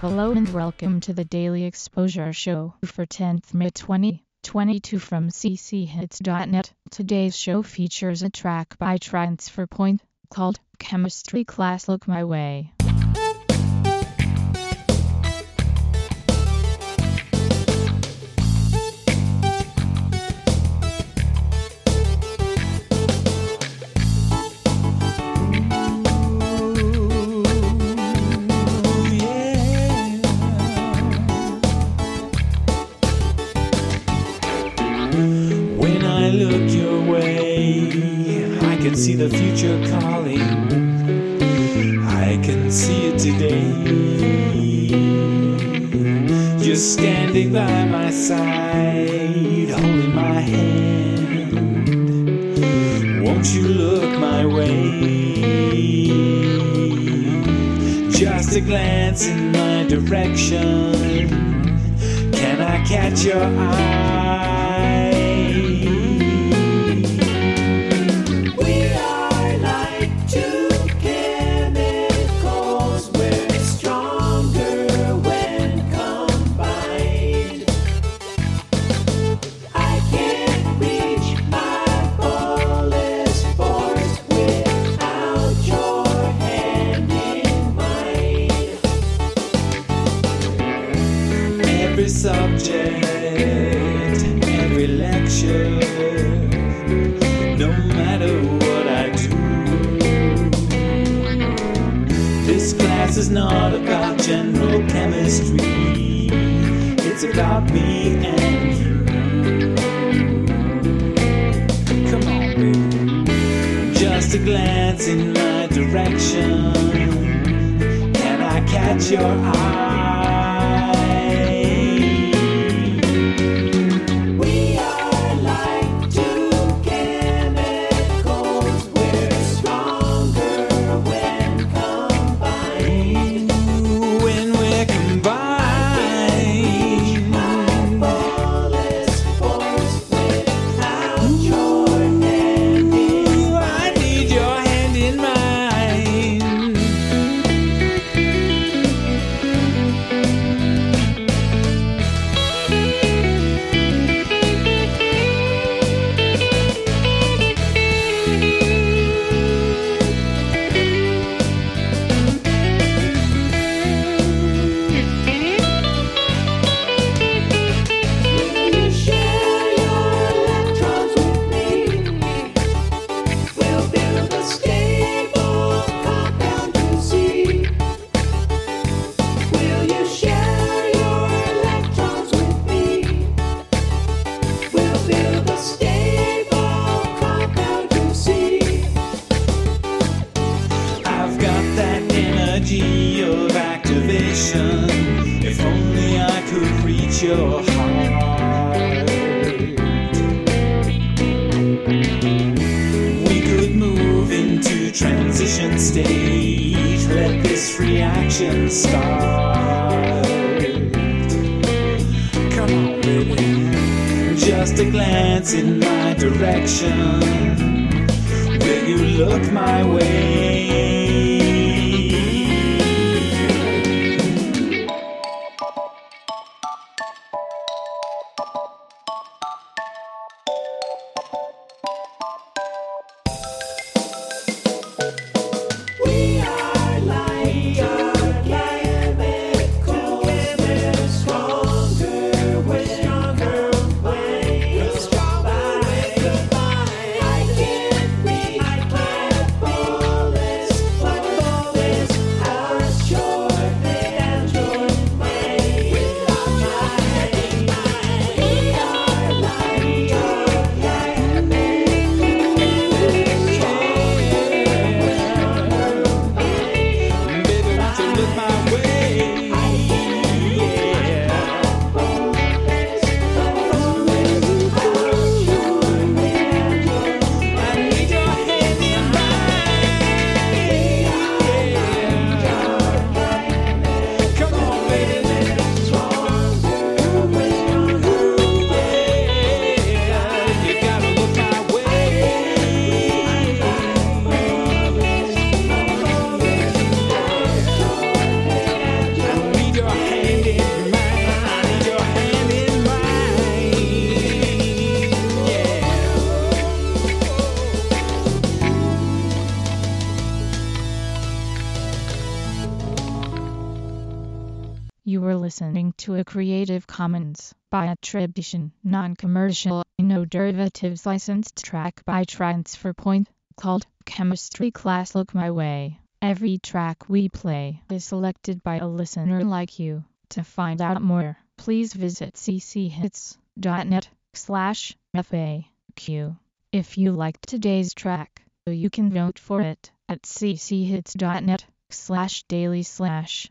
Hello and welcome to the Daily Exposure Show for 10th May 2022 from cchits.net. Today's show features a track by Transfer Point called Chemistry Class Look My Way. Can see the future calling. I can see it today. You're standing by my side, holding my hand. Won't you look my way? Just a glance in my direction. Can I catch your eye? It's about me and you. Come on, baby. Just a glance in my direction. Can I catch your eye? Your heart. We could move into transition state. Let this reaction start. Come on. Just a glance in my direction. Will you look my way? Were listening to a Creative Commons by attribution, non-commercial, no derivatives licensed track by Transfer Point called Chemistry Class Look My Way. Every track we play is selected by a listener like you. To find out more, please visit cchits.net slash FAQ. If you liked today's track, you can vote for it at cchits.net slash daily slash